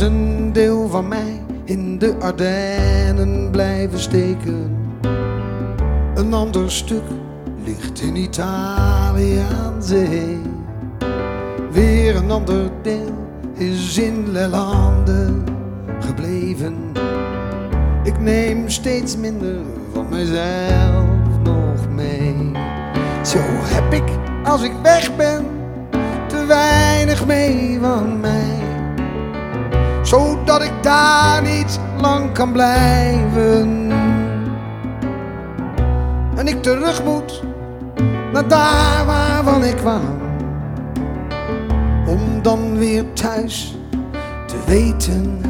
een deel van mij in de Ardennen blijven steken. Een ander stuk ligt in Italië aan zee. Weer een ander deel is in Lelande gebleven. Ik neem steeds minder van mezelf nog mee. Zo heb ik, als ik weg ben, te weinig mee van mij. Zodat ik daar niet lang kan blijven. En ik terug moet naar daar waarvan ik kwam. Om dan weer thuis te weten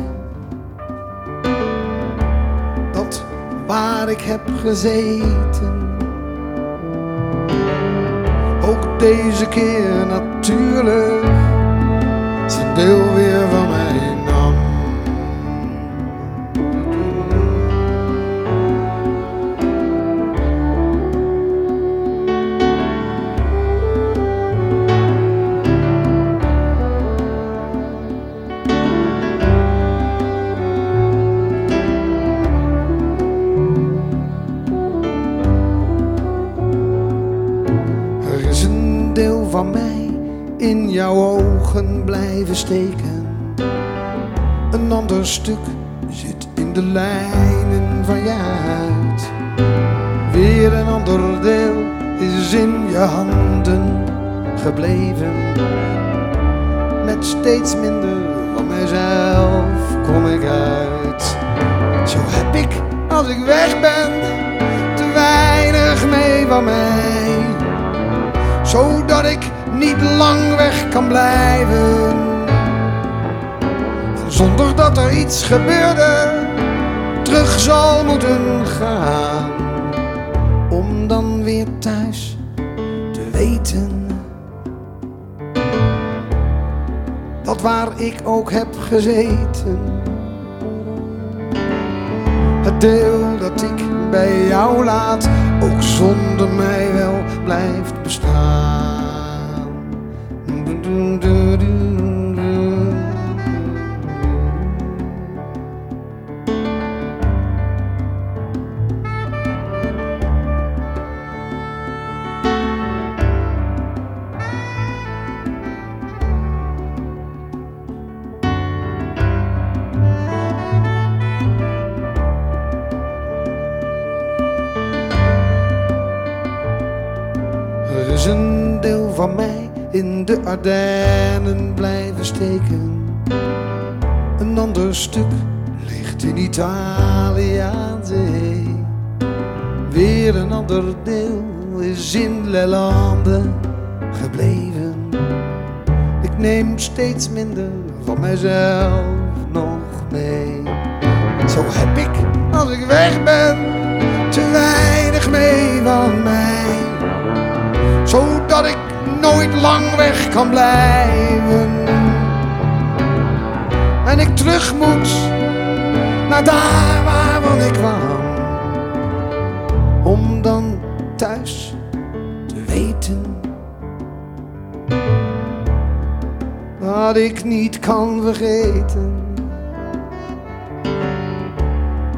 dat waar ik heb gezeten. Ook deze keer natuurlijk zijn deel weer blijven steken. Een ander stuk zit in de lijnen van je huid. Weer een ander deel is in je handen gebleven. Met steeds minder van mijzelf kom ik uit. Zo heb ik, als ik weg ben, te weinig mee van mij zodat ik niet lang weg kan blijven. En zonder dat er iets gebeurde, terug zal moeten gaan. Om dan weer thuis te weten. Dat waar ik ook heb gezeten. Het deel dat ik bij jou laat, ook zonder mij wel blijft bestaan. Van mij in de Ardennen blijven steken. Een ander stuk ligt in Italië aan zee. Weer een ander deel is in Lelande gebleven. Ik neem steeds minder van mijzelf nog mee. Zo heb ik, als ik weg ben, te weinig mee van mij zodat ik nooit lang weg kan blijven. En ik terug moet naar daar waarvan ik kwam, om dan thuis te weten dat ik niet kan vergeten.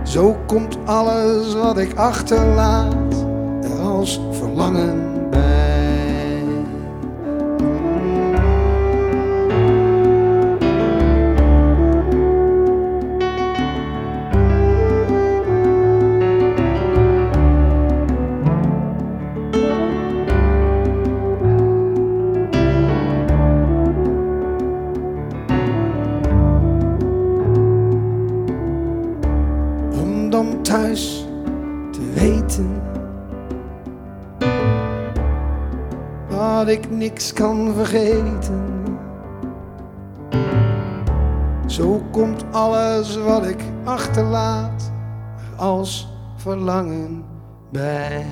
Zo komt alles wat ik achterlaat er als verlangen dat ik niks kan vergeten. Zo komt alles wat ik achterlaat er als verlangen bij.